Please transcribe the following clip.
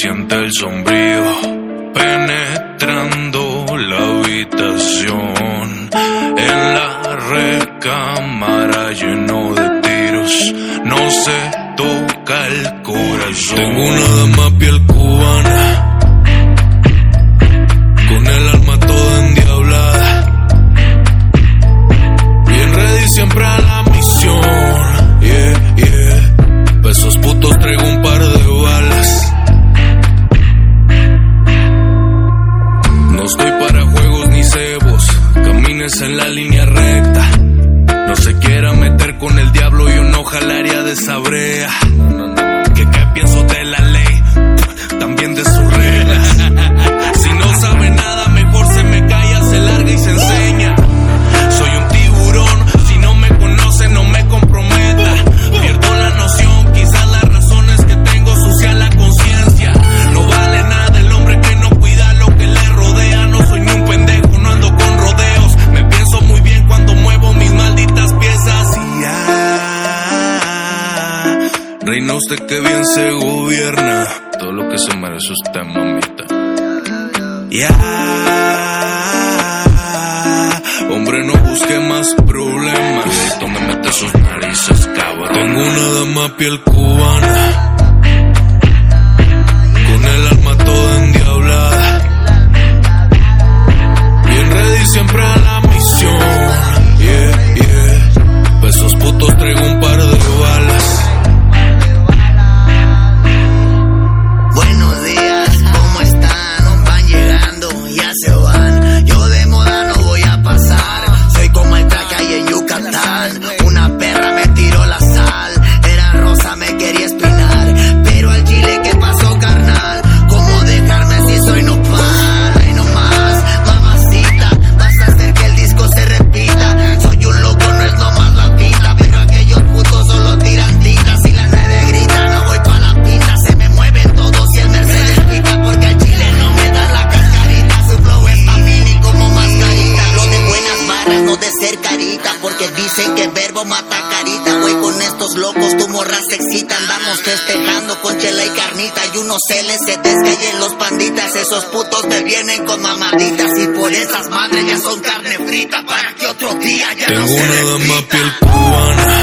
siente el sombrío penetrando la habitación. En la recámara lleno de tiros, no se toca el corazón. Tengo una dama piel cubana, con el alma toda endiablada. Bien ready siempre en la línea recta. No se quiera meter con el diablo, yo no jalaría de esa Reina usted que bien se gobierna. Todo lo que se merece usted, mamita. Ya. Hombre, no busque más problemas. Esto me mete sus narices, cabrón. Tengo una dama piel cubana. Porque dicen que verbo mata carita. Güey, con estos locos tu morra se excita. Andamos festejando con chela y carnita. Y unos LCDs que hay en los panditas. Esos putos me vienen con mamaditas. Y por esas madres ya son carne frita. Para que otro día ya Tengo no se una dama repita. piel cubana.